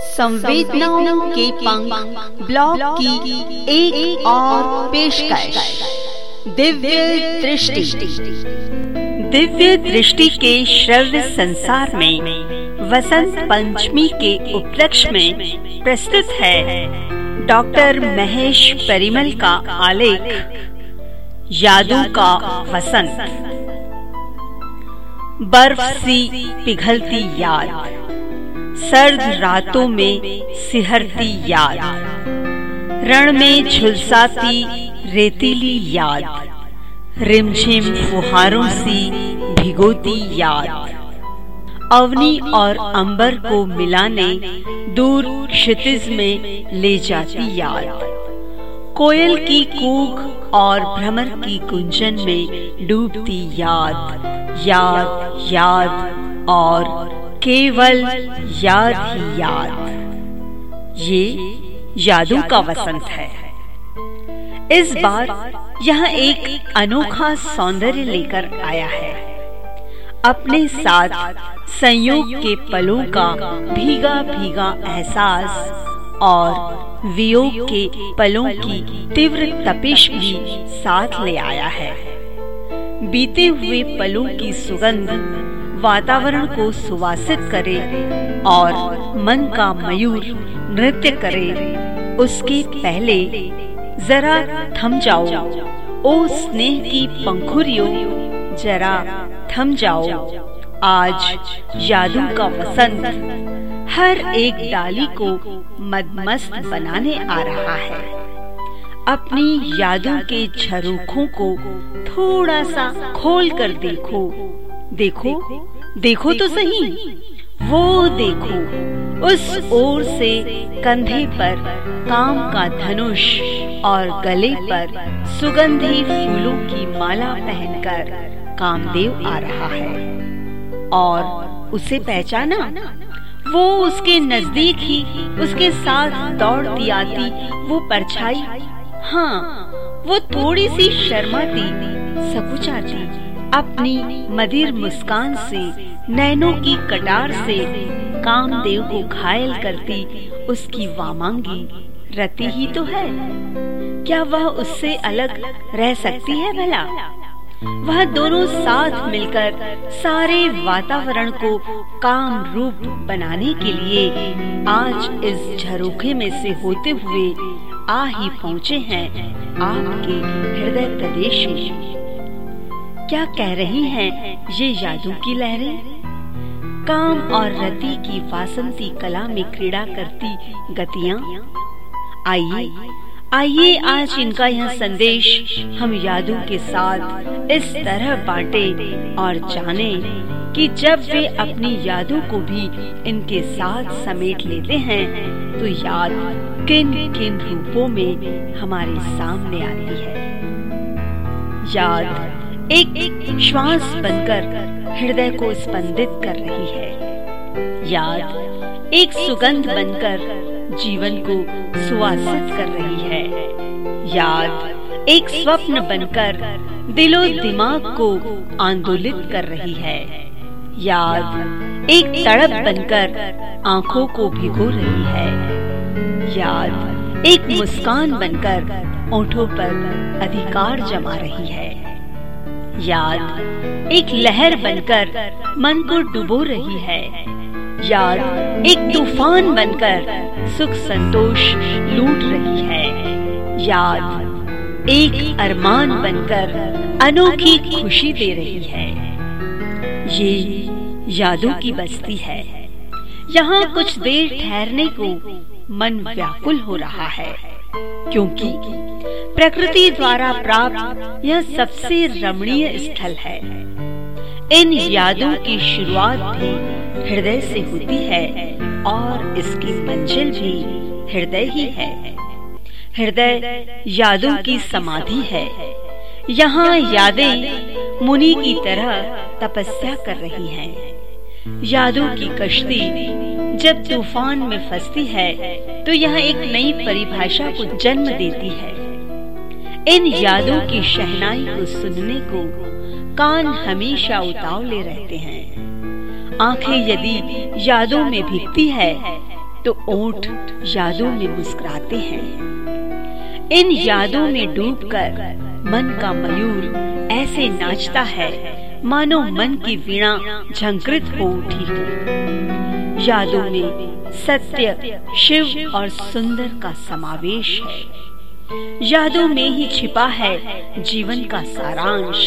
संवेदनाओं के पंख ब्लॉग की एक, और पेशकश। दिव्य दृष्टि। दिव्य दृष्टि के श्रव्य संसार में वसंत पंचमी के उपलक्ष्य में प्रस्तुत है डॉक्टर महेश परिमल का आलेख यादों का वसंत। बर्फ़ सी पिघलती याद। सर्द रातों में सिहरती याद। रण में झुलसाती रेतीली याद। रिमझिम फुहारों सी भिगोती याद। अवनी और अंबर को मिलाने दूर क्षितिज में ले जाती याद। कोयल की कूक और भ्रमर की कुंजन में डूबती याद। याद याद और केवल याद ही याद। ये यादों का वसंत है। इस बार यह एक अनोखा सौंदर्य लेकर आया है। अपने साथ संयोग के पलों का भीगा भीगा एहसास और वियोग के पलों की तीव्र तपिश भी साथ ले आया है। बीते हुए पलों की सुगंध वातावरण को सुवासित करे और मन का मयूर नृत्य करे। उसके पहले जरा थम जाओ। ओ स्नेह की पंखुरियों, जरा थम जाओ। आज यादों का वसंत हर एक डाली को मदमस्त बनाने आ रहा है। अपनी यादों के झरोखों को थोड़ा सा खोल कर देखो। देखो देखो तो सही। वो देखो उस ओर से कंधे पर काम का धनुष और गले पर सुगंधी फूलों की माला पहनकर कामदेव आ रहा है। और उसे पहचाना? वो उसके नज़दीक ही उसके साथ दौड़ती आती वो परछाई। हाँ वो थोड़ी सी शर्माती सकुचाती अपनी मदिर मुस्कान से नैनों की कटार से कामदेव को घायल करती उसकी वामांगी रति ही तो है। क्या वह उससे अलग रह सकती है भला? वह दोनों साथ मिलकर सारे वातावरण को काम रूप बनाने के लिए आज इस झरोखे में से होते हुए आ ही पहुँचे हैं आपके हृदय प्रदेश में। क्या कह रही हैं ये यादों की लहरें? काम और रति की वासंती कला में क्रीड़ा करती गतियाँ। आइए आइए आज इनका यह संदेश हम यादों के साथ इस तरह बांटे और जाने कि जब वे अपनी यादों को भी इनके साथ समेट लेते हैं तो याद किन किन रूपों में हमारे सामने आती है। याद एक एक श्वास बनकर हृदय को स्पंदित कर रही है। याद, एक सुगंध बनकर जीवन को सुवासित कर रही है। याद, एक स्वप्न बनकर दिलो दिमाग को आंदोलित कर रही है। याद, एक तड़प बनकर आँखों को भिगो रही है। याद, एक मुस्कान बनकर ओठों पर अधिकार जमा रही है। याद एक लहर बनकर मन को डुबो रही है। याद एक तूफ़ान बनकर सुख संतोष लूट रही है। याद एक अरमान बनकर अनोखी खुशी दे रही है। ये यादों की बस्ती है। यहाँ कुछ देर ठहरने को मन व्याकुल हो रहा है, क्योंकि प्रकृति द्वारा प्राप्त यह सबसे रमणीय स्थल है। इन यादों की शुरुआत भी हृदय से होती है और इसकी मंजिल भी हृदय ही है। हृदय यादों की समाधि है। यहाँ यादें मुनि की तरह तपस्या कर रही हैं। यादों की कश्ती जब तूफ़ान में फंसती है तो यह एक नई परिभाषा को जन्म देती है। इन यादों की शहनाई को सुनने को कान हमेशा उतावले रहते हैं। आँखें यदि यादों में भीगती है तो ओठ यादों में मुस्कुराते हैं। इन यादों में डूबकर मन का मयूर ऐसे नाचता है, मानो मन की वीणा झंकृत हो उठी हो। यादों में सत्य, शिव और सुंदर का समावेश है। यादों में ही छिपा है जीवन का सारांश।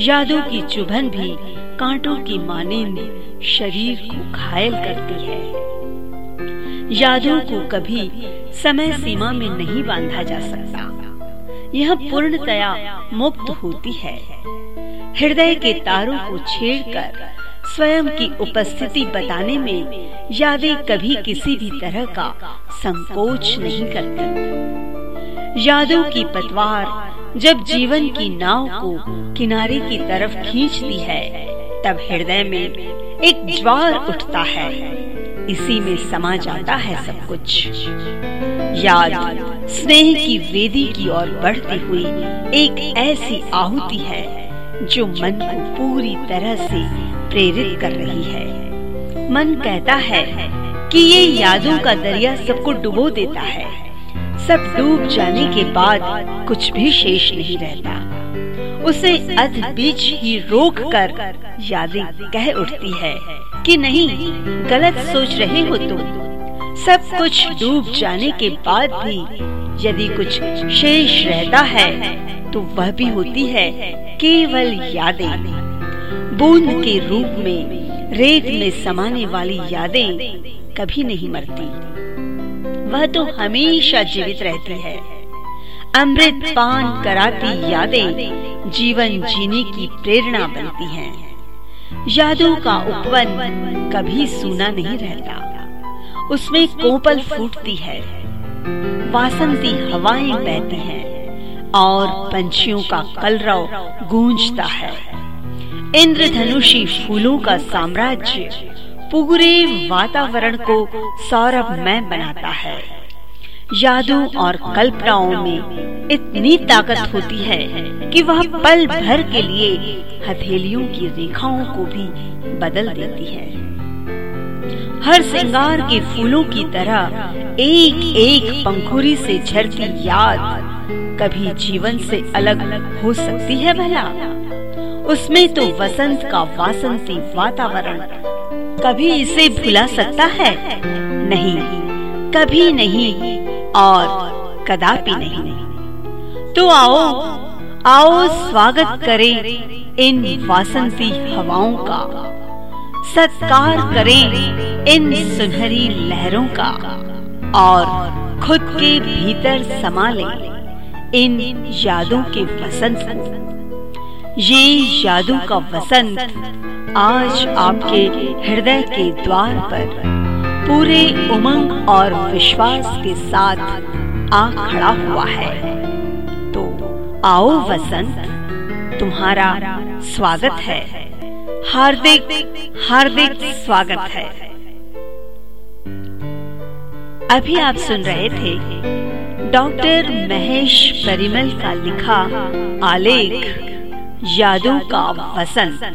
यादों की चुभन भी कांटों की मानिंद शरीर को घायल करती है। यादों को कभी समय सीमा में नहीं बांधा जा सकता। यह पूर्णतया मुक्त होती है। हृदय के तारों को छेड़कर स्वयं की उपस्थिति बताने में यादें कभी किसी भी तरह का संकोच नहीं करती। यादों की पतवार जब जीवन की नाव को किनारे की तरफ़ खींचती है, तब हृदय में एक ज्वार उठता है। इसी में समा जाता है सब कुछ। याद, स्नेह की वेदी की ओर बढ़ती हुई एक ऐसी आहुति है, जो मन को पूरी तरह से प्रेरित कर रही है। मन कहता है कि ये यादों का दरिया सबको डुबो देता है। सब डूब जाने के बाद कुछ भी शेष नहीं रहता। उसे अध बीच ही रोक कर यादें कह उठती है कि नहीं, गलत सोच रहे हो तुम। सब कुछ डूब जाने के बाद भी यदि कुछ शेष रहता है तो वह भी होती है केवल यादें। बूंद के रूप में, रेत में समाने वाली यादें कभी नहीं मरती। वह तो हमेशा जीवित रहती है। अमृत पान कराती यादें जीवन जीने की प्रेरणा बनती हैं। यादों का उपवन कभी सूना नहीं रहता। उसमें कोपल फूटती है। वासंती हवाएँ बहती हैं और पंछियों का कलरव गूंजता है। इंद्रधनुषी फूलों का साम्राज्य पूरे वातावरण को सौरभमय बनाता है। यादों और कल्पनाओं में इतनी ताकत होती है कि वह पल भर के लिए हथेलियों की रेखाओं को भी बदल देती है। हर श्रृंगार के फूलों की तरह एक एक पंखुरी से झरती याद कभी जीवन से अलग हो सकती है भला। उसमें तो वसंत का वासंती वातावरण कभी इसे भुला सकता है? नहीं। कभी नहीं और कदापि नहीं। तो आओ आओ स्वागत करें इन वासंती हवाओं का। सत्कार करें इन सुनहरी लहरों का। और खुद के भीतर समा लें इन यादों के वसंत ये यादों का वसंत आज आपके हृदय के द्वार पर पूरे उमंग और विश्वास के साथ आ खड़ा हुआ है। तो आओ वसंत, तुम्हारा स्वागत है। हार्दिक हार्दिक स्वागत है। अभी आप सुन रहे थे डॉक्टर महेश परिमल का लिखा आलेख, यादों का वसंत।